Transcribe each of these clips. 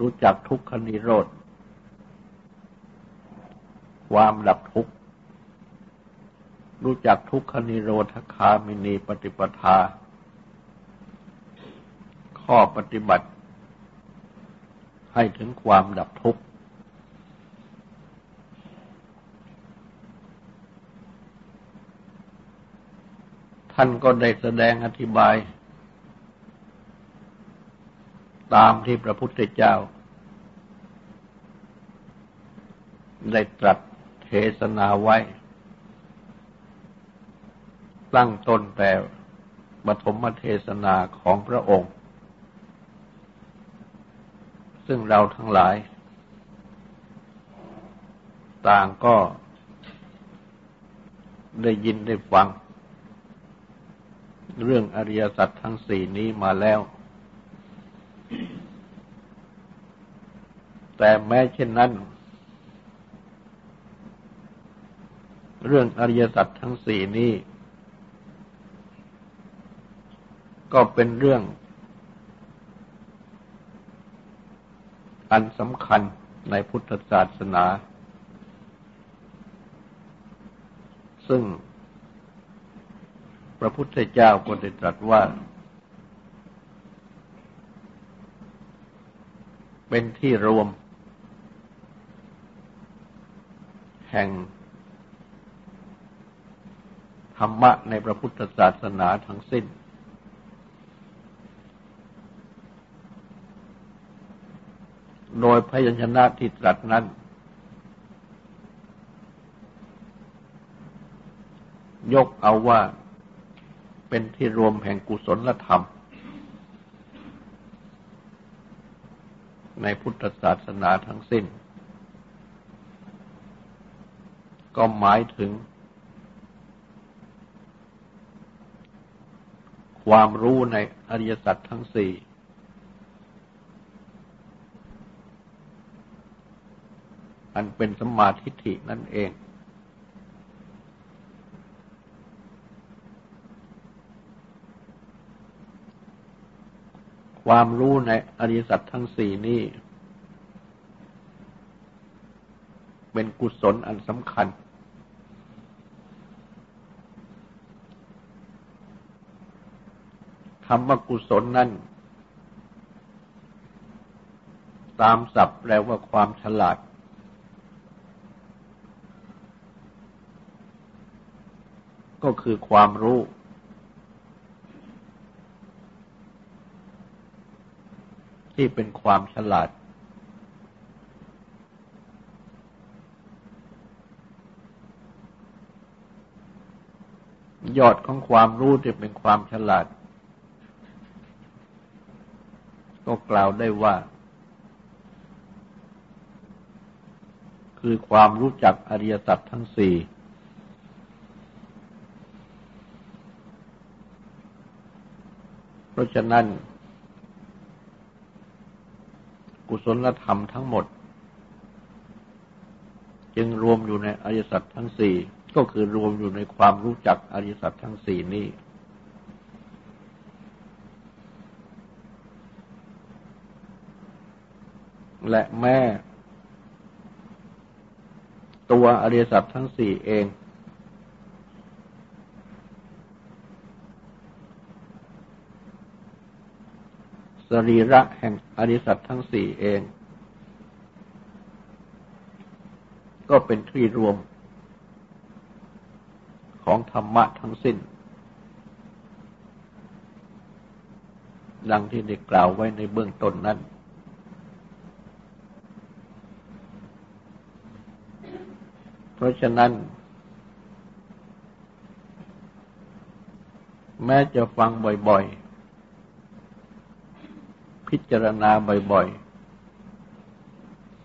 รู้จักทุกขนิโรธ ความดับทุกข์ รู้จักทุกขนิโรธคามินีปฏิปทา ข้อปฏิบัติ ให้ถึงความดับทุกข์ ท่านก็ได้แสดงอธิบาย ตามที่พระพุทธเจ้า ได้ตรัสเทศนาไว้ ตั้งต้นแต่ปฐมเทศนาของพระองค์ ซึ่งเราทั้งหลาย ต่างก็ได้ยินได้ฟัง เรื่องอริยสัจทั้งสี่นี้มาแล้ว แต่แม้เช่นนั้น เรื่องอริยสัจทั้งสี่นี้ ก็เป็นเรื่อง อันสำคัญในพุทธศาสนา ซึ่งพระพุทธเจ้าก็ได้ตรัสว่า เป็นที่รวม แห่งธรรมะในพระพุทธศาสนาทั้งสิ้น โดยพยัญชนะที่ตรัสนั้น ยกเอาว่าเป็นที่รวมแห่งกุศลธรรม ในพุทธศาสนาทั้งสิ้น ก็หมายถึง ความรู้ในอริยสัจทั้งสี่อันเป็นสมาธิฐินั่นเอง ความรู้ในอริยสัจทั้งสี่นี้เป็นกุศลอันสำคัญ คำว่ากุศลนั่นตามศัพท์แปลว่าความฉลาด ก็คือความรู้ ที่เป็นความฉลาด ยอดของความรู้ที่เป็นความฉลาด ก็กล่าวได้ว่า คือความรู้จักอริยสัจทั้งสี่เพราะฉะนั้น กุศลธรรมทั้งหมด จึงรวมอยู่ในอริยสัจทั้งสี่ก็คือรวมอยู่ในความรู้จักอริยสัจทั้งสี่นี้ และแม่ ตัวอริยสัจทั้งสี่เอง สรีระแห่งอริสัตทั้งสี่เอง ก็เป็นที่รวม ของธรรมะทั้งสิ้นดังที่ได้กล่าวไว้ในเบื้องต้นนั้น เพราะฉะนั้น แม้จะฟังบ่อยๆ พิจารณาบ่อย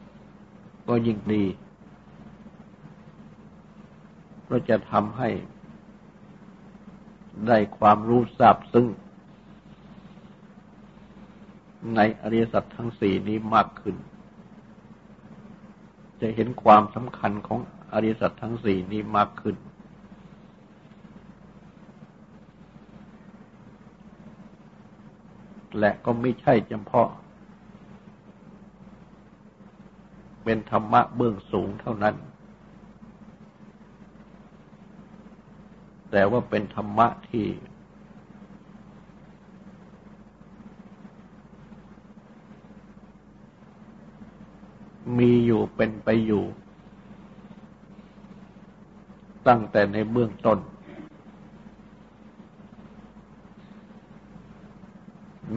ๆ ก็ยิ่งดี เพราะจะทำให้ได้ความรู้ทราบซึ่ง ในอริยสัจทั้งสี่นี้มากขึ้น จะเห็นความสำคัญของ อริสัจทั้งสี่นี้มากขึ้น และก็ไม่ใช่เฉพาะ เป็นธรรมะเบื้องสูงเท่านั้น แต่ว่าเป็นธรรมะที่มีอยู่เป็นไปอยู่ ตั้งแต่ในเบื้องต้น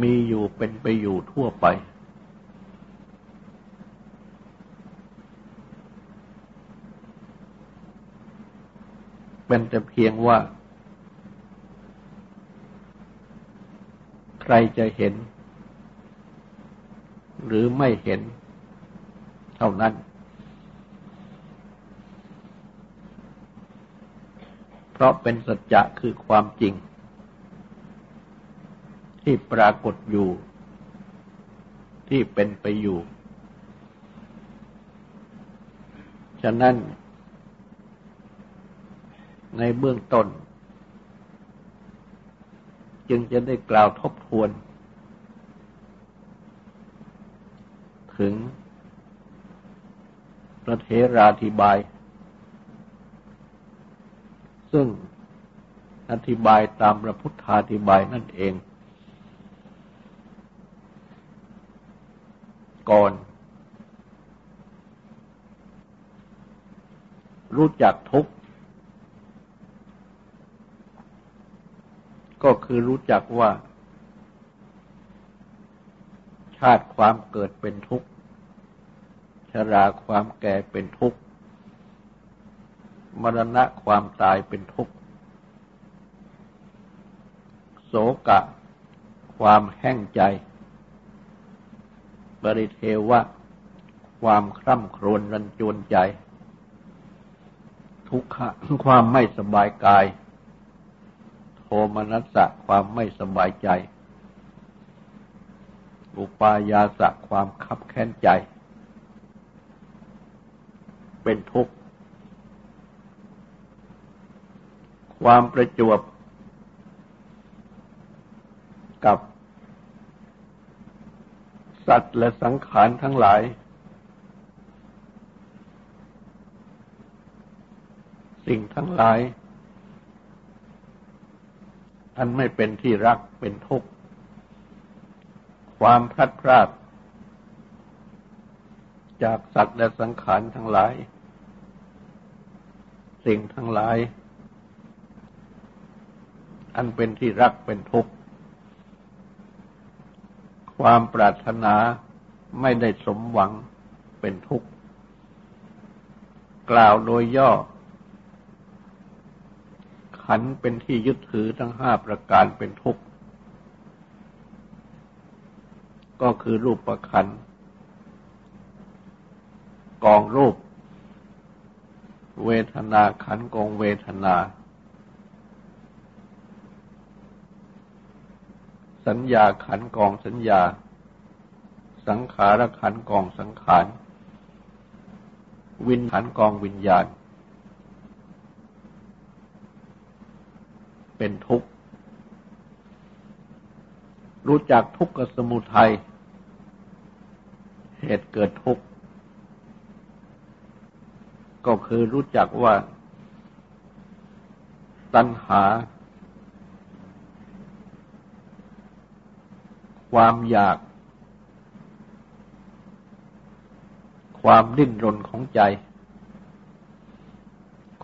มีอยู่เป็นไปอยู่ทั่วไป เป็นแต่เพียงว่า ใครจะเห็น หรือไม่เห็น เท่านั้น เพราะเป็นสัจจะคือความจริง ที่ปรากฏอยู่ ที่เป็นไปอยู่ ฉะนั้น ในเบื้องต้น จึงจะได้กล่าวทบทวน ถึงพระเทราธิบาย ซึ่งอธิบายตามพระพุทธาธิบายนั่นเอง ก่อน รู้จักทุกก็คือรู้จักว่า ชาติความเกิดเป็นทุกข์ ชราความแก่เป็นทุกข์ มรณะความตายเป็นทุกข์ โศกะ ความแห้งใจบริเทวะ ความคร่ำครวญรันจวนใจ ทุกขะ ความไม่สบายกาย โทมนัสสะ ความไม่สบายใจ อุปายาสะ ความคับแค้นใจ เป็นทุกข์ ความประจวบกับ สัตว์และสังขารทั้งหลาย สิ่งทั้งหลาย อันไม่เป็นที่รักเป็นทุกข์ ความพลัดพรากจากสัตว์และสังขารทั้งหลาย สิ่งทั้งหลาย อันเป็นที่รักเป็นทุกข์ ความปรารถนาไม่ได้สมหวังเป็นทุกข์ กล่าวโดยย่อ ขันเป็นที่ยึดถือทั้งห้าประการเป็นทุกข์ ก็คือรูปประขัน กองรูป เวทนาขันกองเวทนา สัญญาขันกองสัญญา สังขารขันกองสังขาร วินขันกองวิญญาณ เป็นทุกข์ รู้จักทุกข์กับสมุทัย เหตุเกิดทุกข์ ก็คือรู้จักว่าตัณหา ความอยาก ความดิ้นรนของใจ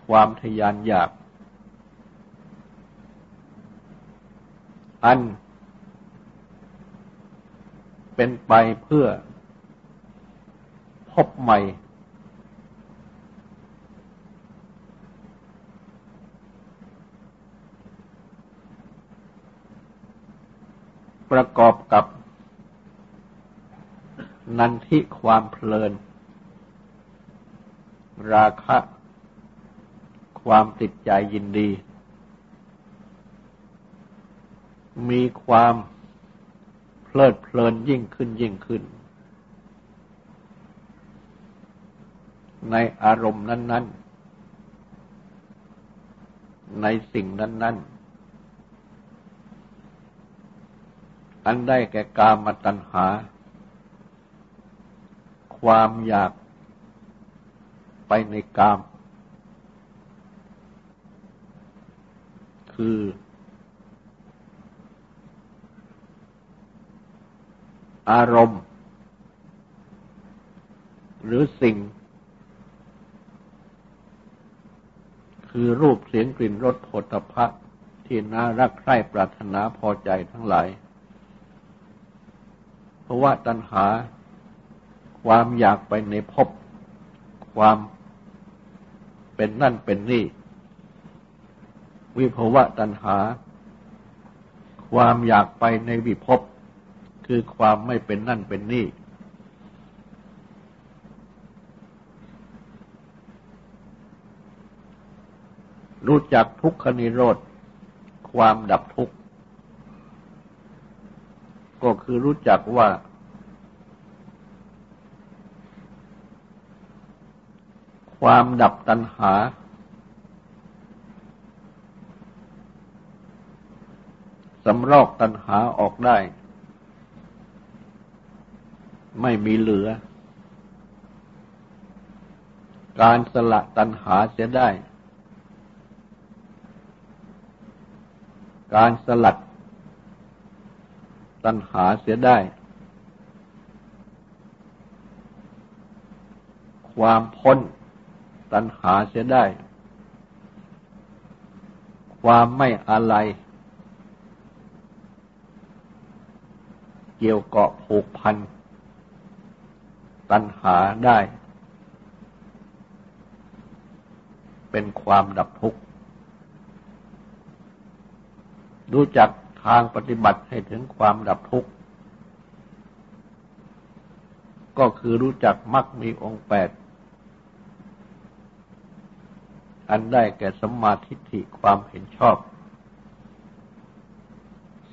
ความทยานอยาก อัน เป็นไปเพื่อพบใหม่ ประกอบกับ นันทิความเพลิน ราคะ ความติดใจยินดี มีความเพลิดเพลินยิ่งขึ้นยิ่งขึ้น ในอารมณ์นั้น ๆ ในสิ่งนั้น ๆ อันได้แก่กามตัณหา ความอยากไปในกาม คือ อารมณ์ หรือสิ่ง คือรูปเสียงกลิ่นรสผลตภะที่น่ารักใคร่ปรารถนาพอใจทั้งหลาย เพราะว่าตัณหา ความอยากไปในภพความเป็นนั่นเป็นนี่ วิภาวะตัณหา ความอยากไปในวิภพคือความไม่เป็นนั่นเป็นนี่ รู้จักทุกขนิโรธ ความดับทุกข์ ก็คือรู้จักว่า ความดับตัณหา สำรอกตัณหาออกได้ ไม่มีเหลือ การสละตัณหาเสียได้ การสลัด ตัณหาเสียได้ ความพ้นตัณหาเสียได้ ความไม่อะไร เกี่ยวเกาะผูกพัน ตัณหาได้ เป็นความดับทุกข์ รู้จัก ทางปฏิบัติให้ถึงความดับทุกข์ ก็คือรู้จักมักมีองค์แปด อันได้แก่สัมมาทิฏฐิความเห็นชอบ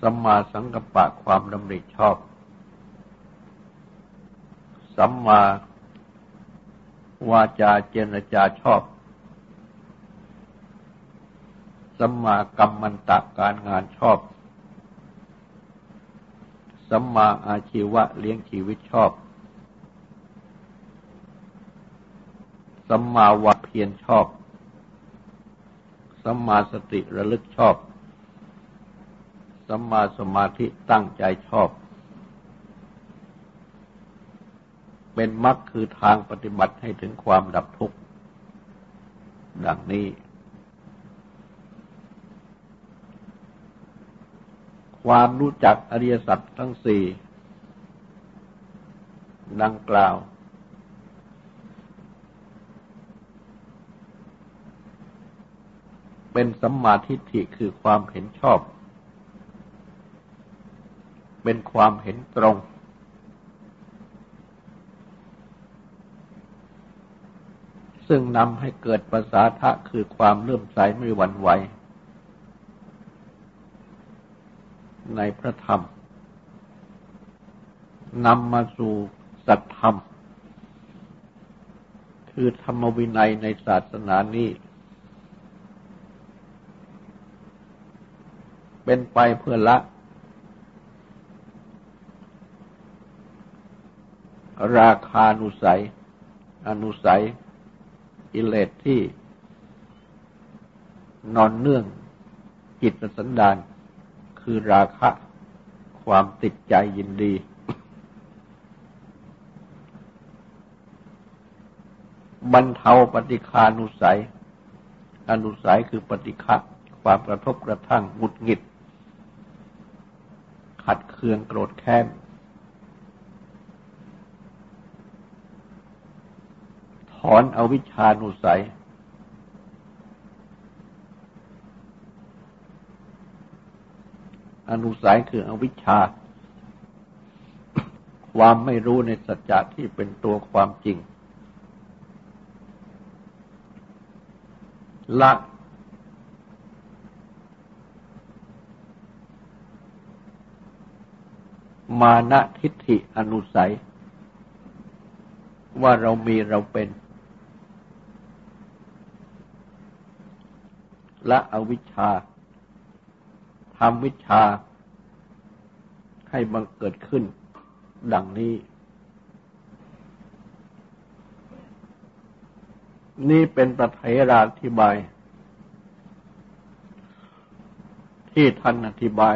สัมมาสังกัปปะความดำริชอบ สัมมาวาจาเจรจาชอบสัมมากรรมันตะการงานชอบ สัมมาอาชีวะเลี้ยงชีวิตชอบ สัมมาวะเพียรชอบ สัมมาสติระลึกชอบ สัมมาสมาธิตั้งใจชอบ เป็นมรรคคือทางปฏิบัติให้ถึงความดับทุกข์ ดังนี้ ความรู้จักอริยสัจทั้งสี่ดังกล่าว เป็นสัมมาทิฏฐิคือความเห็นชอบ เป็นความเห็นตรง ซึ่งนำให้เกิดภาษาทะคือความเลื่อมใสไม่หวั่นไหว ในพระธรรมนำมาสู่สัตธรรม คือธรรมวินัยในศาสนานี้ เป็นไปเพื่อละ ราคานุสัย อนุสัย อิเลสที่ นอนเนื่องจิตสันดาน คือราคะ ความติดใจยินดี บรรเทาปฏิคานุสัย อนุสัยคือปฏิฆะความกระทบกระทั่งหงุดหงิด ขัดเคืองโกรธแค้น ถอนอวิชานุสัย อนุสัยคืออวิชชา ความไม่รู้ในสัจจะที่เป็นตัวความจริง ละมานะทิฏฐิอนุสัย ว่าเรามีเราเป็น และอวิชชา ทำวิชาให้บังเกิดขึ้น ดังนี้ นี่เป็นประเทราธิบาย ที่ท่านอธิบาย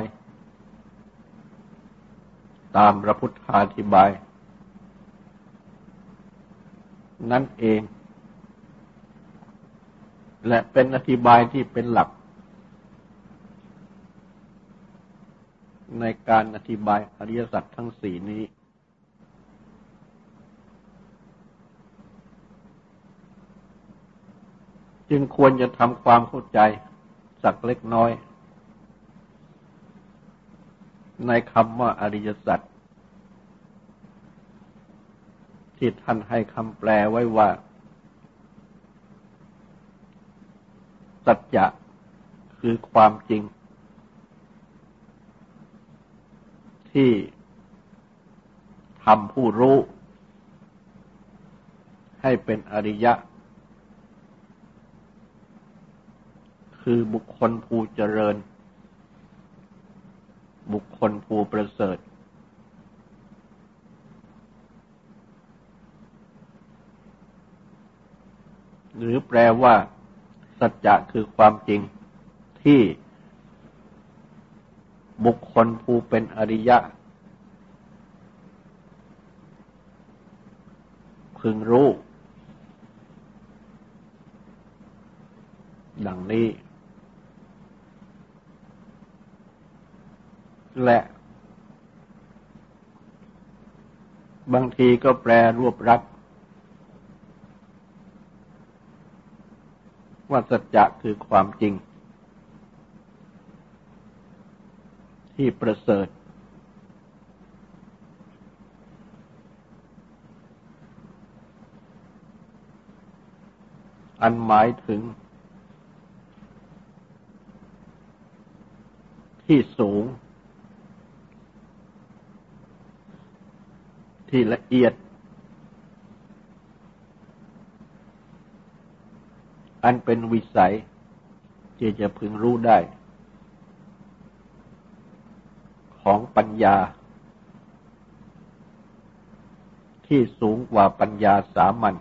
ตามพระพุทธาธิบาย นั่นเอง และเป็นอธิบายที่เป็นหลัก ในการอธิบายอริยสัจทั้งสี่นี้ จึงควรจะทำความเข้าใจสักเล็กน้อย ในคำว่าอริยสัจที่ท่านให้คำแปลไว้ว่า สัจจะคือความจริง ที่ทำผู้รู้ ให้เป็นอริยะ คือบุคคลผู้เจริญ บุคคลผู้ประเสริฐ หรือแปลว่า สัจจะคือความจริงที่ บุคคลผู้เป็นอริยะ พึงรู้ ดังนี้ และ บางทีก็แปลรวบรัดว่าสัจจะคือความจริง ที่ประเสริฐ อันหมายถึง ที่สูง ที่ละเอียด อันเป็นวิสัยที่จะพึงรู้ได้ ของปัญญา ที่สูงกว่าปัญญาสามัญ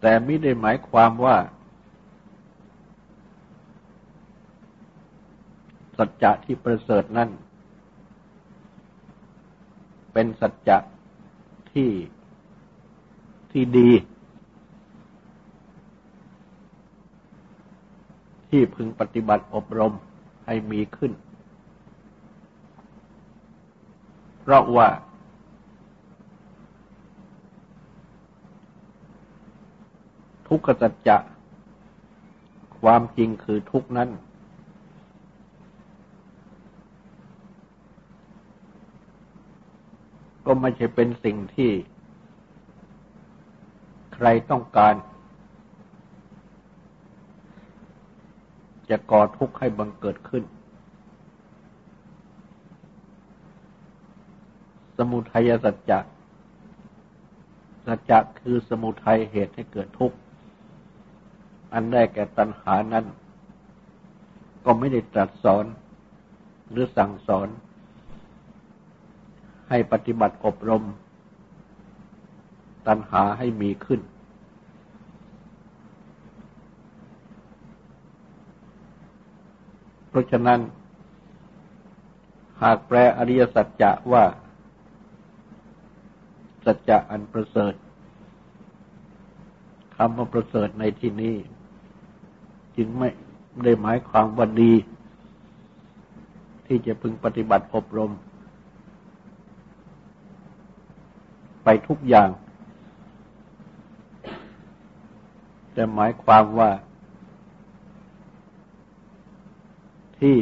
แต่ไม่ได้หมายความว่า สัจจะที่ประเสริฐนั่นเป็นสัจจะที่ที่ดี ที่พึงปฏิบัติอบรมให้มีขึ้น เพราะว่า ทุกขสัจจะความจริงคือทุกนั้น ก็ไม่ใช่เป็นสิ่งที่ ใครต้องการ จะก่อทุกข์ให้บังเกิดขึ้น สมุทัยสัจจะสัจจะคือสมุทัยเหตุให้เกิดทุกข์ อันได้แก่ตัณหานั้น ก็ไม่ได้ตรัสสอน หรือสั่งสอน ให้ปฏิบัติอบรม ตัณหาให้มีขึ้น เพ ราะฉะนั้น หากแปลอริยสัจจะว่า สัจจะอันประเสริฐคำว่าประเสริฐในที่นี้ จึงไม่ได้หมายความว่าดี ที่จะพึงปฏิบัติอบรม ไปทุกอย่าง แต่หมายความว่า ที่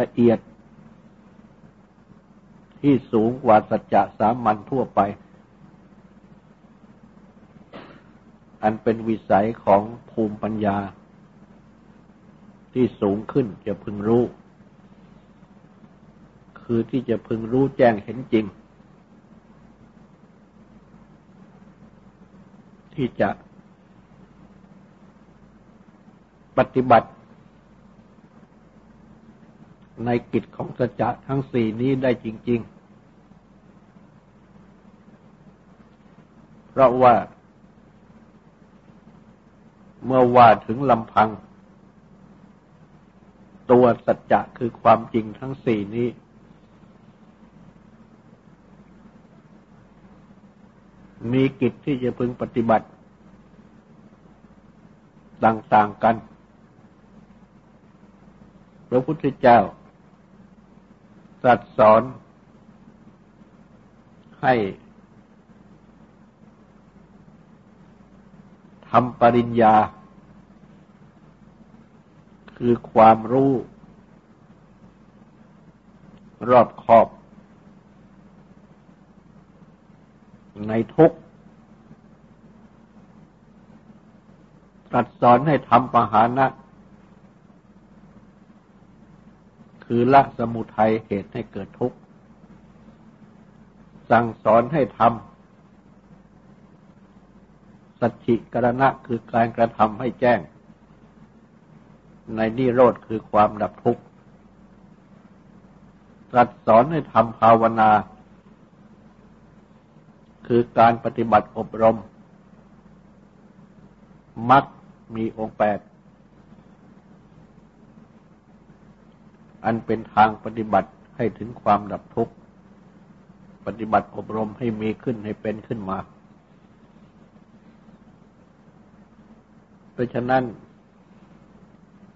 ละเอียด ที่สูงกว่าสัจจะสามัญทั่วไป อันเป็นวิสัยของภูมิปัญญา ที่สูงขึ้นจะพึงรู้ คือที่จะพึงรู้แจ้งเห็นจริง ที่จะ ปฏิบัติ ในกิจของสัจจะทั้งสี่นี้ได้จริง ๆ เพราะว่า เมื่อว่าถึงลำพัง ตัวสัจจะคือความจริงทั้งสี่นี้มีกิจที่จะพึงปฏิบัติ ต่าง ๆ กัน พระพุทธเจ้าตรัสสอนให้ทำปริญญา คือความรู้ รอบขอบ ในทุกตัดสอนให้ทำปหานะ คือละสมุทัยเหตุให้เกิดทุกข์ สั่งสอนให้ทำสัจฉิกรณะคือการกระทำให้แจ้ง ในนิโรธคือความดับทุกข์ตรัสสอนให้ทำภาวนา คือการปฏิบัติอบรมมักมีองค์แปด อันเป็นทางปฏิบัติให้ถึงความดับทุกข์ ปฏิบัติอบรมให้มีขึ้นให้เป็นขึ้นมา เพราะฉะนั้น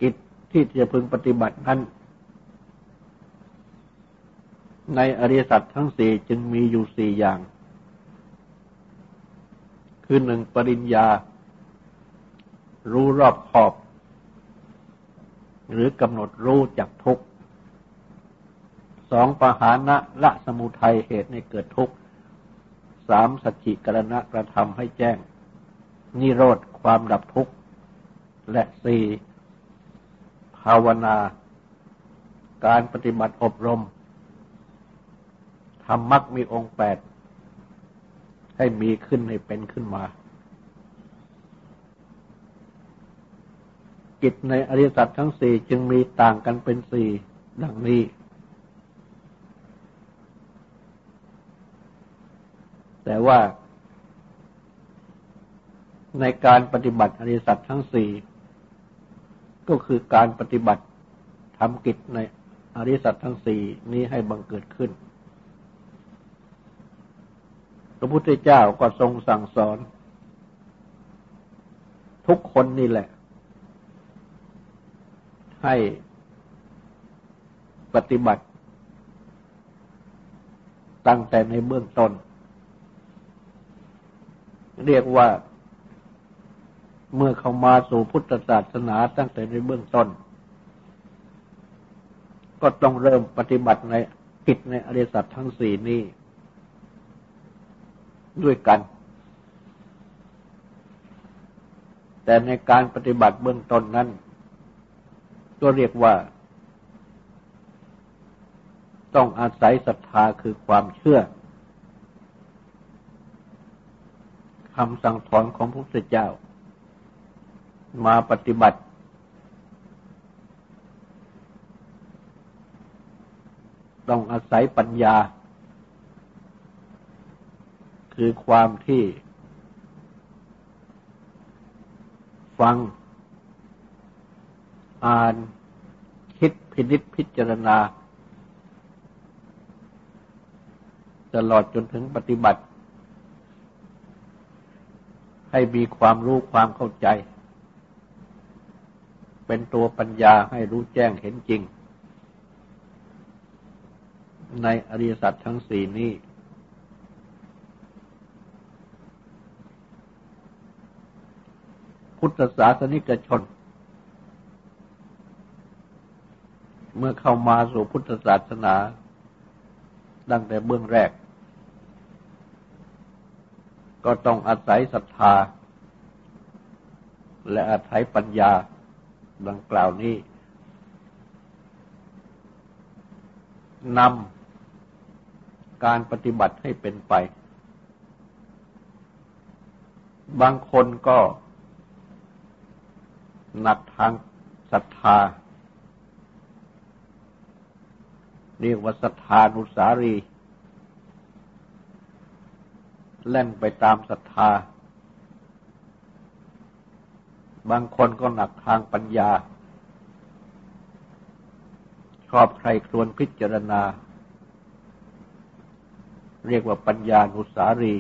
กิจที่จะพึงปฏิบัตินั้น ในอริยสัจทั้งสี่จึงมีอยู่สี่อย่าง คือหนึ่งปริญญา รู้รอบขอบ หรือกำหนดรู้จักทุก สองปหานะละสมุทัยเหตุในเกิดทุกข์สามสัจจิกรณะกระทำให้แจ้ง นิโรธความดับทุกข์ และสี่ภาวนา การปฏิบัติอบรมทำมักมีองค์แปด ให้มีขึ้นให้เป็นขึ้นมากิจในอริยสัจทั้งสี่จึงมีต่างกันเป็นสี่ดังนี้ แต่ว่าในการปฏิบัติอริสัจทั้งสี่ก็คือการปฏิบัติทำกิจในอริสัจทั้งสี่นี้ให้บังเกิดขึ้น พระพุทธเจ้าก็ทรงสั่งสอน ทุกคนนี่แหละ ให้ปฏิบัติ ตั้งแต่ในเบื้องต้น เรียกว่า เมื่อเขามาสู่พุทธศาสนาตั้งแต่ในเบื้องต้น ก็ต้องเริ่มปฏิบัติในกิจในอริสัจทั้งสี่นี้ด้วยกัน แต่ในการปฏิบัติเบื้องต้นนั้น ก็เรียกว่า ต้องอาศัยศรัทธาคือความเชื่อ คำสั่งสอนของพระพุทธเจ้า มาปฏิบัติ ต้องอาศัยปัญญา คือความที่ ฟัง อ่าน คิดพินิษพิจารณา ตลอดจนถึงปฏิบัติ ให้มีความรู้ความเข้าใจ เป็นตัวปัญญาให้รู้แจ้งเห็นจริง ในอริยสัจทั้งสี่นี้ พุทธศาสนิกชน เมื่อเข้ามาสู่พุทธศาสนา ตั้งแต่เบื้องแรก ก็ต้องอาศัยศรัทธา และอาศัยปัญญาดังกล่าวนี้นำการปฏิบัติให้เป็นไป บางคนก็หนักทางศรัทธา เรียกว่าศรัทธานุสารี เล่นไปตามศรัทธา บางคนก็หนักทางปัญญา ชอบใครครวนพิจารณา เรียกว่าปัญญานุสารี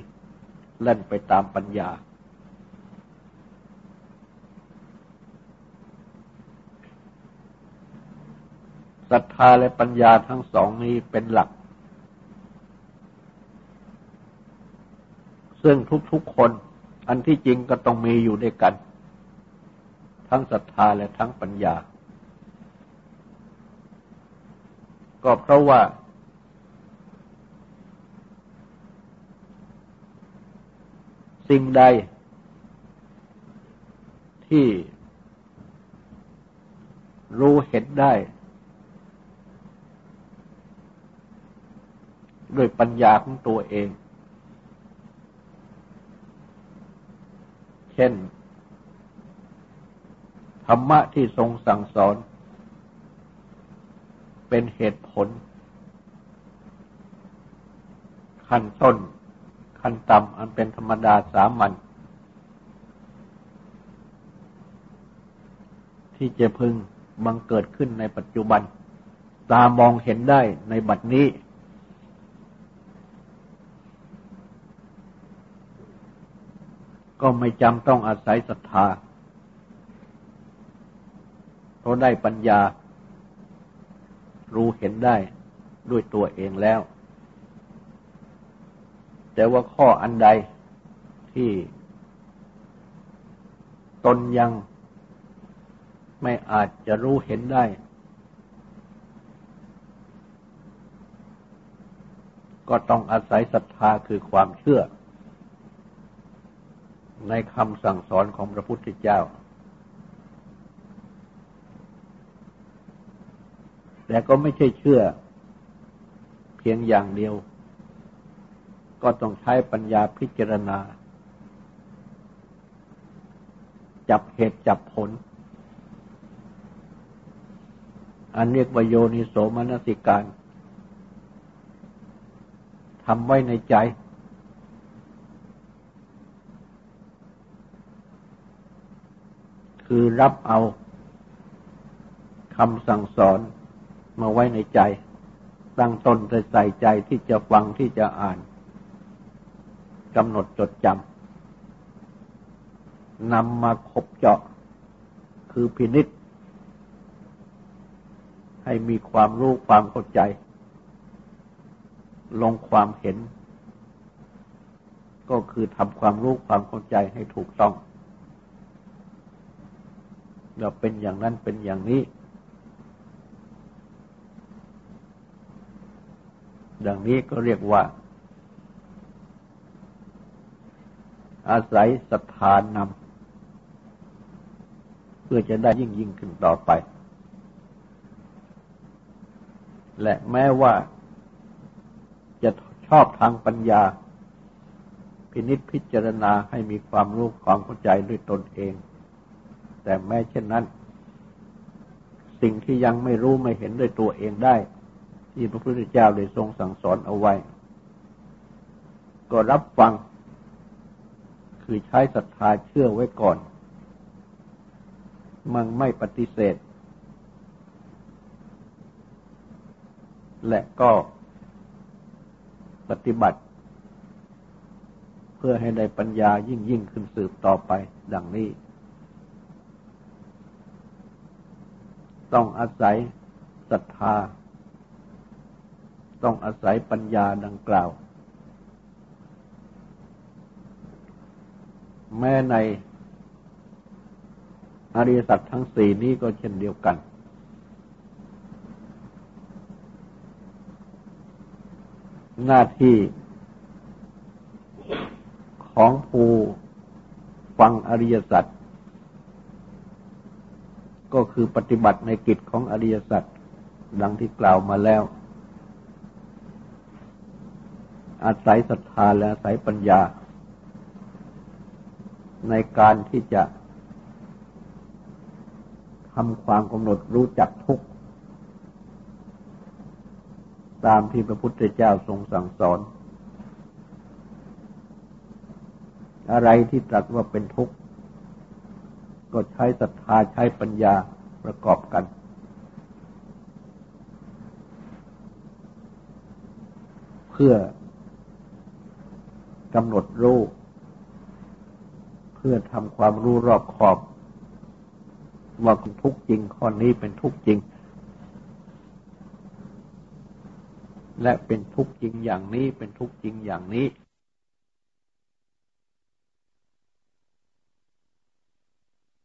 เล่นไปตามปัญญา ศรัทธาและปัญญาทั้งสองนี้เป็นหลัก ซึ่งทุกๆคน อันที่จริงก็ต้องมีอยู่ด้วยกัน ทั้งศรัทธาและทั้งปัญญา ก็เพราะว่า สิ่งใด ที่รู้เห็นได้ ด้วยปัญญาของตัวเอง ช่น ธรรมะที่ทรงสั่งสอน เป็นเหตุผล ขั้นต้น ขั้นต่ำอันเป็นธรรมดาสามัญที่จะพึงบังเกิดขึ้นในปัจจุบัน ตามองเห็นได้ในบัดนี้ ก็ไม่จำต้องอาศัยศรัทธาเพราะได้ปัญญา รู้เห็นได้ด้วยตัวเองแล้ว แต่ว่าข้ออันใดที่ตนยังไม่อาจจะรู้เห็นได้ ก็ต้องอาศัยศรัทธาคือความเชื่อ ในคำสั่งสอนของพระพุทธเจ้า แต่ก็ไม่ใช่เชื่อ เพียงอย่างเดียว ก็ต้องใช้ปัญญาพิจารณา จับเหตุจับผล อันเรียกว่าโยนิโสมนสิการทำไว้ในใจ คือรับเอาคำสั่งสอนมาไว้ในใจ ตั้งตนจะใส่ใจที่จะฟังที่จะอ่านกำหนดจดจำนำมาคบเจาะคือพินิษให้มีความรู้ความเข้าใจ ลงความเห็น ก็คือทำความรู้ความเข้าใจให้ถูกต้อง ว่าเป็นอย่างนั้นเป็นอย่างนี้ ดังนี้ก็เรียกว่า อาศัยศรัทธานำเพื่อจะได้ยิ่งยิ่งขึ้นต่อไป และแม้ว่าจะชอบทางปัญญา พินิษพิจารณาให้มีความรู้ความเข้าใจด้วยตนเอง แต่แม้เช่นนั้น สิ่งที่ยังไม่รู้ไม่เห็นด้วยตัวเองได้ ที่พระพุทธเจ้าได้ทรงสั่งสอนเอาไว้ ก็รับฟัง คือใช้ศรัทธาเชื่อไว้ก่อน มันไม่ปฏิเสธ และก็ปฏิบัติเพื่อให้ได้ปัญญายิ่งยิ่งขึ้นสืบต่อไปดังนี้ ต้องอาศัยศรัทธา ต้องอาศัยปัญญาดังกล่าว แม้ในอริยสัจทั้งสี่นี้ก็เช่นเดียวกัน หน้าที่ของผู้ฟังอริยสัจ ก็คือปฏิบัติในกิจของอริยสัจดังที่กล่าวมาแล้ว อาศัยศรัทธาและอาศัยปัญญา ในการที่จะทำความกำหนดรู้จักทุกตามที่พระพุทธเจ้าทรงสั่งสอน อะไรที่ตรัสว่าเป็นทุกข์ ก็ใช้ศรัทธาใช้ปัญญาประกอบกัน เพื่อกำหนดรู้เพื่อทำความรู้รอบขอบ ว่าทุกจริงข้อนี้เป็นทุกจริง และเป็นทุกจริงอย่างนี้เป็นทุกจริงอย่างนี้